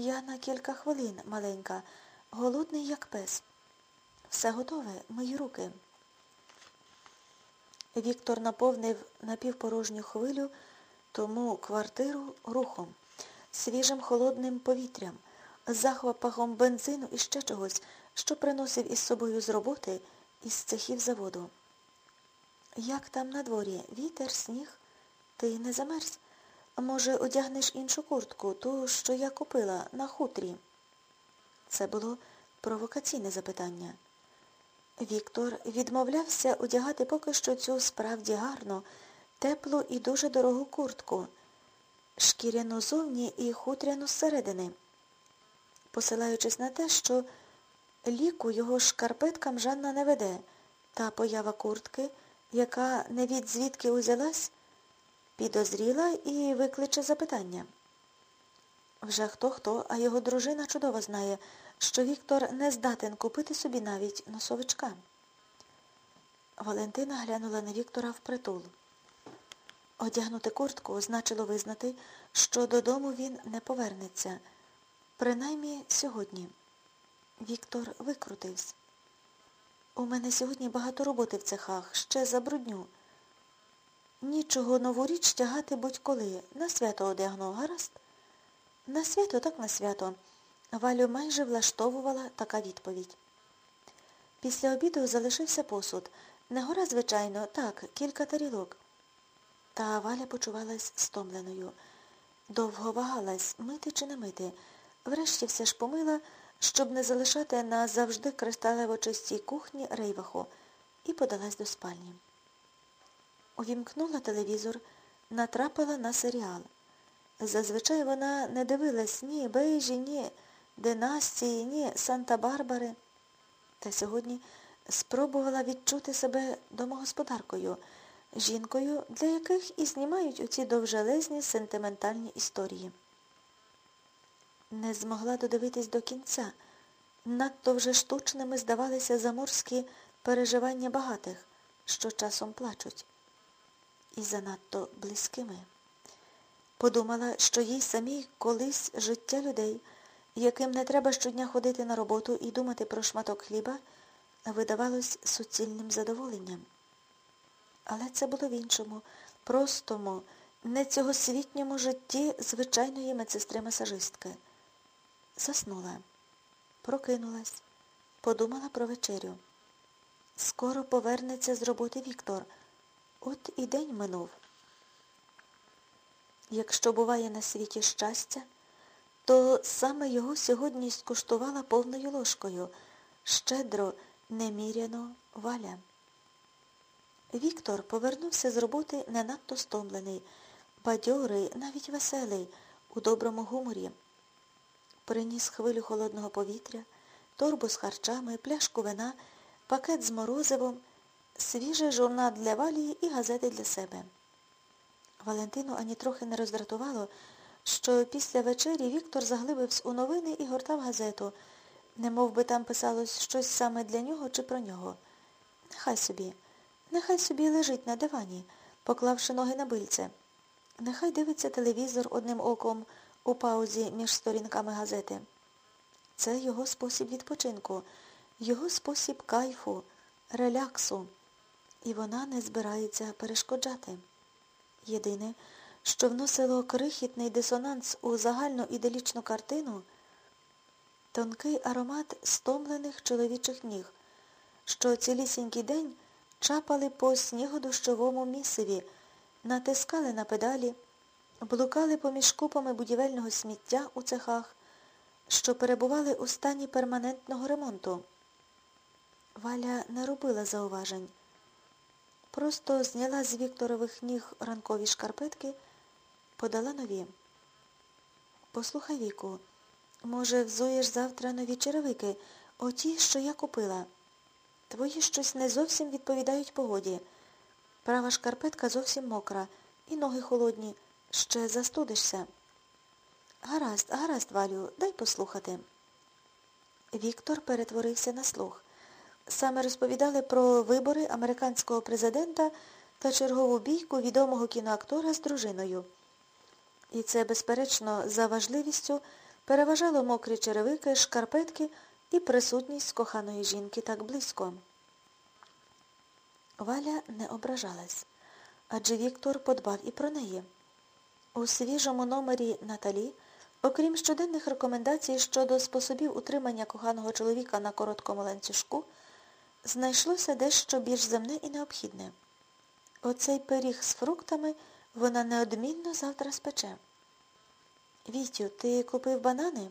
Я на кілька хвилин, маленька, голодний, як пес. Все готове, мої руки. Віктор наповнив напівпорожню хвилю тому квартиру рухом, свіжим холодним повітрям, захвапахом бензину і ще чогось, що приносив із собою з роботи із цехів заводу. Як там на дворі? Вітер, сніг? Ти не замерз? Може, одягнеш іншу куртку, ту, що я купила на хутрі? Це було провокаційне запитання. Віктор відмовлявся одягати поки що цю справді гарну, теплу і дуже дорогу куртку, шкіряну зовні і хутряну зсередини, посилаючись на те, що ліку його шкарпеткам Жанна не веде, та поява куртки, яка не від звідки узялась, підозріла і викличе запитання. Вже хто-хто, а його дружина чудово знає, що Віктор не здатен купити собі навіть носовичка. Валентина глянула на Віктора впритул. Одягнути куртку значило визнати, що додому він не повернеться. Принаймні сьогодні. Віктор викрутився. У мене сьогодні багато роботи в цехах, ще забрудню. Нічого нову річ тягати будь-коли. На свято одягну, гаразд? На свято, так на свято. Валю майже влаштовувала така відповідь. Після обіду залишився посуд. Не гора, звичайно, так, кілька тарілок. Та Валя почувалась стомленою. Довго вагалась, мити чи не мити. Врешті все ж помила, щоб не залишати на завжди кришталево чистій кухні рейваху, і подалась до спальні. Увімкнула телевізор, натрапила на серіал. Зазвичай вона не дивилась ні Бейжі, ні Династії, ні Санта-Барбари. Та сьогодні спробувала відчути себе домогосподаркою, жінкою, для яких і знімають оці довжелезні сентиментальні історії. Не змогла додивитись до кінця. Надто вже штучними здавалися заморські переживання багатих, що часом плачуть. І занадто близькими. Подумала, що їй самій колись життя людей, яким не треба щодня ходити на роботу і думати про шматок хліба, видавалось суцільним задоволенням. Але це було в іншому, простому, не цьогосвітньому житті звичайної медсестри-масажистки. Заснула, прокинулась, подумала про вечерю. Скоро повернеться з роботи Віктор. От і день минув. Якщо буває на світі щастя, то саме його сьогодні скуштувала повною ложкою, щедро, неміряно валя. Віктор повернувся з роботи не надто стомлений, бадьорий, навіть веселий, у доброму гуморі. Приніс хвилю холодного повітря, торбу з харчами, пляшку вина, пакет з морозивом, свіжий журнал для валії і газети для себе. Валентину ані трохи не роздратувало, що після вечері Віктор заглибився у новини і гортав газету, не би там писалось щось саме для нього чи про нього. Нехай собі, нехай собі лежить на дивані, поклавши ноги на бильце. Нехай дивиться телевізор одним оком у паузі між сторінками газети. Це його спосіб відпочинку, його спосіб кайфу, реляксу. І вона не збирається перешкоджати. Єдине, що вносило крихітний дисонанс у загальну іделічну картину, тонкий аромат стомлених чоловічих ніг, що цілісінький день чапали по снігодощовому місиві, натискали на педалі, блукали поміж купами будівельного сміття у цехах, що перебували у стані перманентного ремонту. Валя не робила зауважень. Просто зняла з Вікторових ніг ранкові шкарпетки, подала нові. Послухай, Віку, може, взуєш завтра нові черевики, оті, що я купила. Твої щось не зовсім відповідають погоді. Права шкарпетка зовсім мокра, і ноги холодні, ще застудишся. Гаразд, гаразд, Валю, дай послухати. Віктор перетворився на слух. Саме розповідали про вибори американського президента та чергову бійку відомого кіноактора з дружиною. І це, безперечно, за важливістю переважало мокрі черевики, шкарпетки і присутність коханої жінки так близько. Валя не ображалась, адже Віктор подбав і про неї. У свіжому номері Наталі, окрім щоденних рекомендацій щодо способів утримання коханого чоловіка на короткому ланцюжку, знайшлося дещо більш земне і необхідне. Оцей пиріг з фруктами вона неодмінно завтра спече. Вітю, ти купив банани?